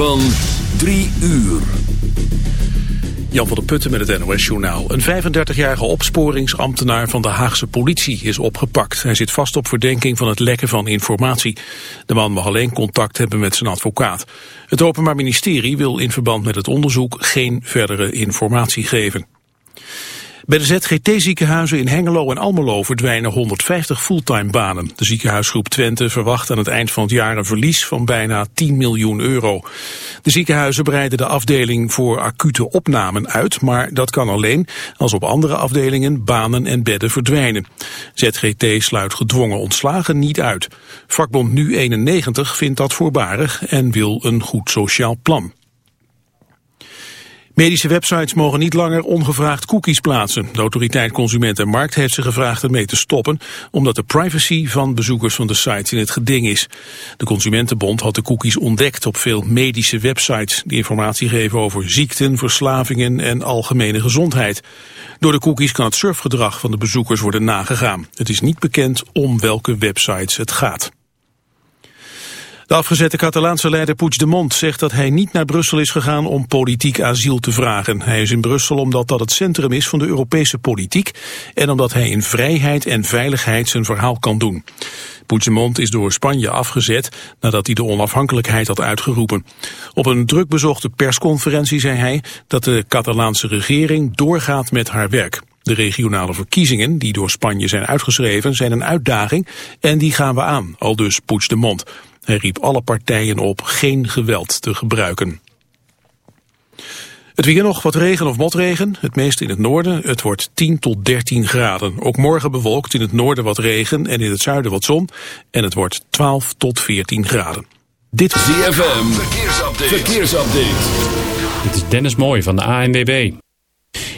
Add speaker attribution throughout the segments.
Speaker 1: Van 3 uur.
Speaker 2: Jan van der Putten met het NOS-journaal. Een 35-jarige opsporingsambtenaar van de Haagse politie is opgepakt. Hij zit vast op verdenking van het lekken van informatie. De man mag alleen contact hebben met zijn advocaat. Het Openbaar Ministerie wil in verband met het onderzoek geen verdere informatie geven. Bij de ZGT-ziekenhuizen in Hengelo en Almelo verdwijnen 150 fulltime banen. De ziekenhuisgroep Twente verwacht aan het eind van het jaar een verlies van bijna 10 miljoen euro. De ziekenhuizen breiden de afdeling voor acute opnamen uit, maar dat kan alleen als op andere afdelingen banen en bedden verdwijnen. ZGT sluit gedwongen ontslagen niet uit. Vakbond Nu91 vindt dat voorbarig en wil een goed sociaal plan. Medische websites mogen niet langer ongevraagd cookies plaatsen. De autoriteit Consument en Markt heeft ze gevraagd ermee te stoppen... omdat de privacy van bezoekers van de sites in het geding is. De Consumentenbond had de cookies ontdekt op veel medische websites... die informatie geven over ziekten, verslavingen en algemene gezondheid. Door de cookies kan het surfgedrag van de bezoekers worden nagegaan. Het is niet bekend om welke websites het gaat. De afgezette Catalaanse leider Puigdemont zegt dat hij niet naar Brussel is gegaan om politiek asiel te vragen. Hij is in Brussel omdat dat het centrum is van de Europese politiek en omdat hij in vrijheid en veiligheid zijn verhaal kan doen. Puigdemont is door Spanje afgezet nadat hij de onafhankelijkheid had uitgeroepen. Op een drukbezochte persconferentie zei hij dat de Catalaanse regering doorgaat met haar werk. De regionale verkiezingen die door Spanje zijn uitgeschreven zijn een uitdaging en die gaan we aan, al dus Puigdemont. Hij riep alle partijen op geen geweld te gebruiken. Het weer nog wat regen of motregen, het meest in het noorden. Het wordt 10 tot 13 graden. Ook morgen bewolkt in het noorden wat regen en in het zuiden wat zon. En het wordt 12 tot 14 graden.
Speaker 1: Dit is ZFM, verkeersupdate. verkeersupdate.
Speaker 3: Dit is Dennis Mooij van de ANWB.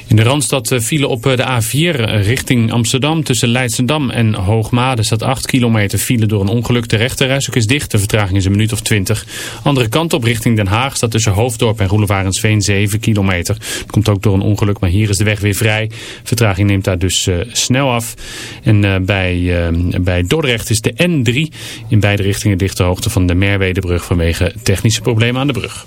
Speaker 3: In de Randstad vielen op de A4 richting Amsterdam tussen Leidsendam en Hoogmade staat 8 kilometer file door een ongeluk. De rechterreis is dicht, de vertraging is een minuut of 20. Andere kant op richting Den Haag staat tussen Hoofddorp en Roelevarensveen 7 kilometer. Dat komt ook door een ongeluk, maar hier is de weg weer vrij. Vertraging neemt daar dus snel af. En bij, bij Dordrecht is de N3 in beide richtingen dicht hoogte van de Merwedebrug vanwege technische problemen aan de brug.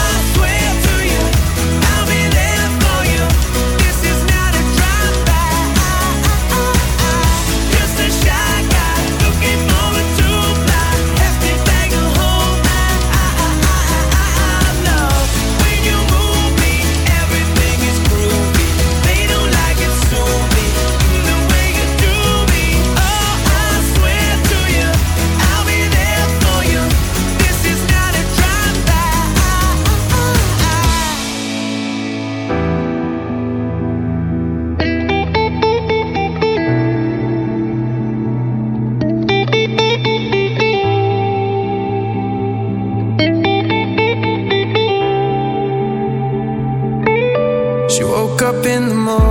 Speaker 4: up in the morning.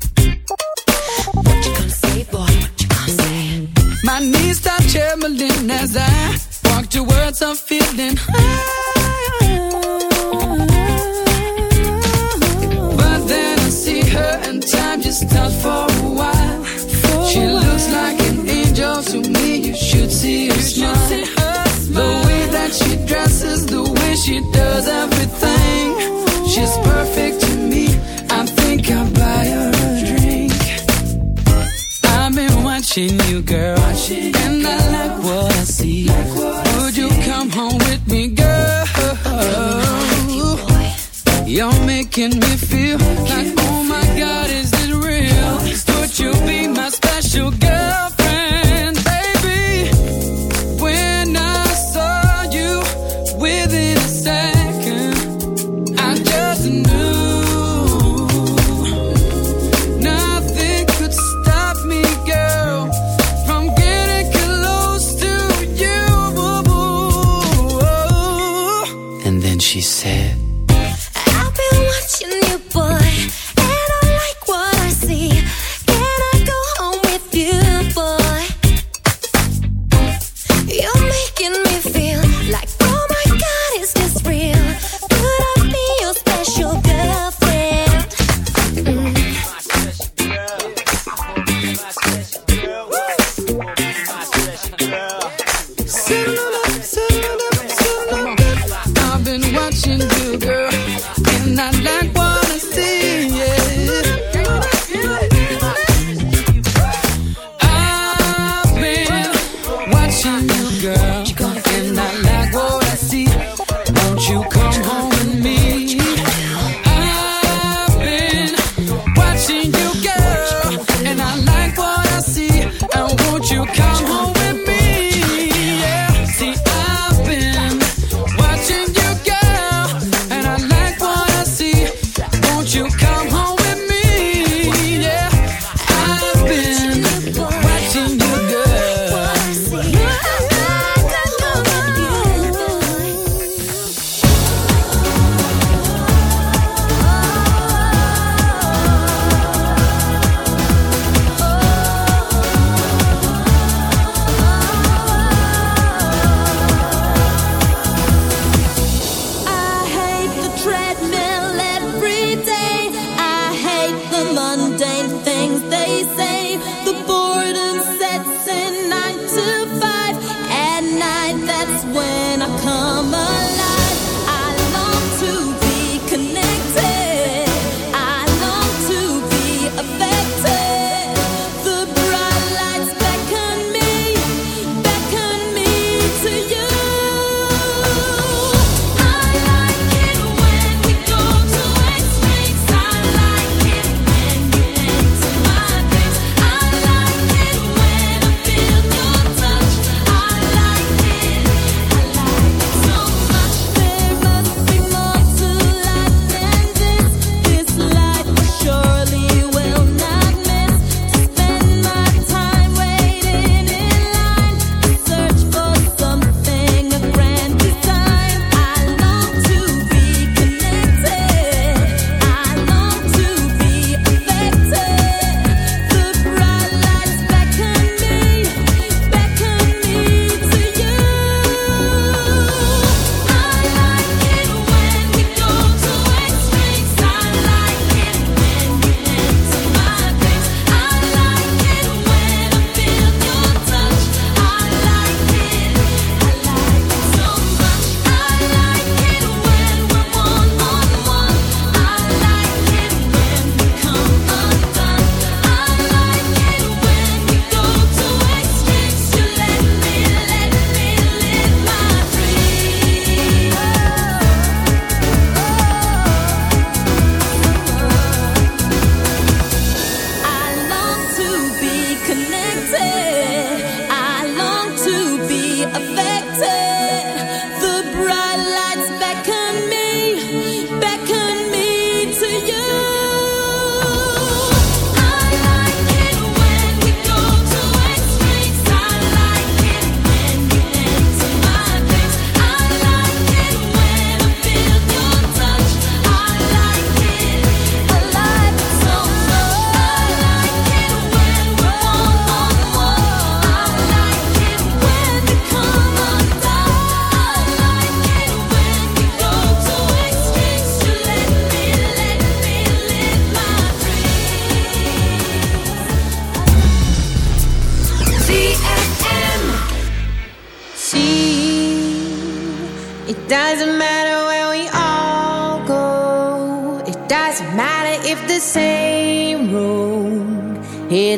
Speaker 5: Trembling as I walk towards a feeling high. But then I see her and time just stops for a while. She looks like an angel to me. You should watching girl, and I like what I see. Would you come home with me, girl? You're making me feel like,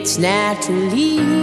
Speaker 6: It's naturally.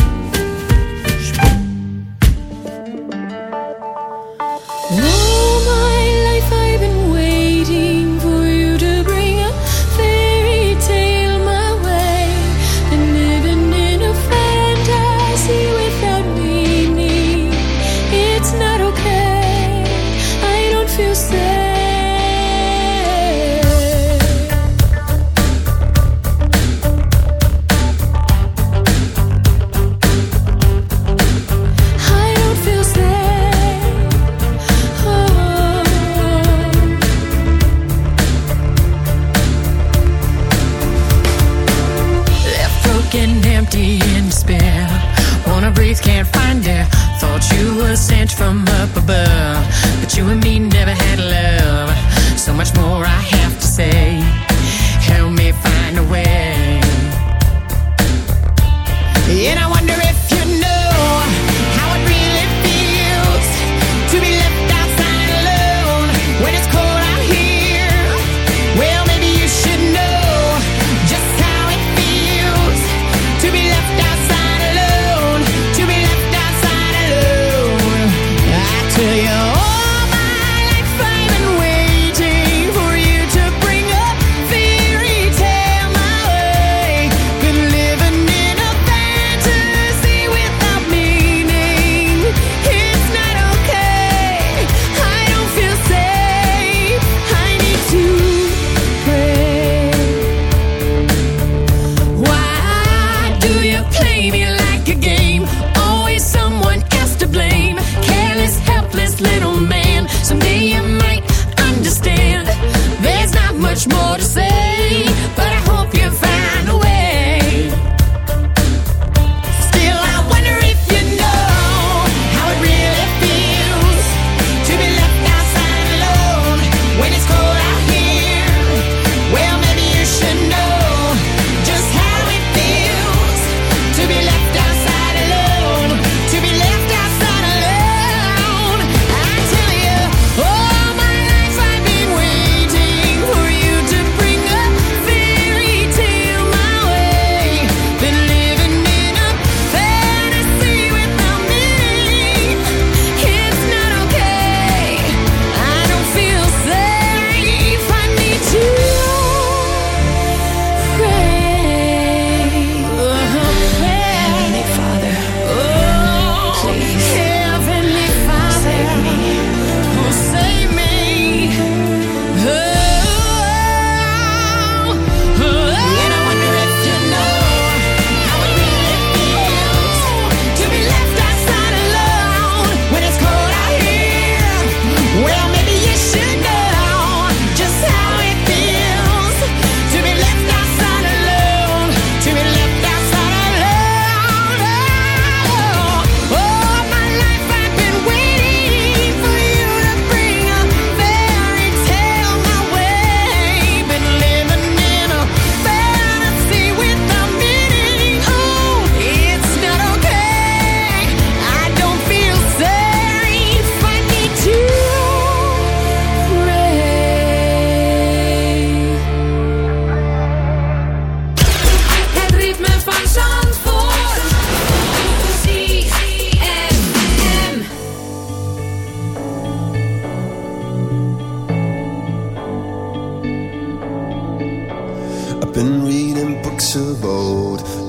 Speaker 7: much more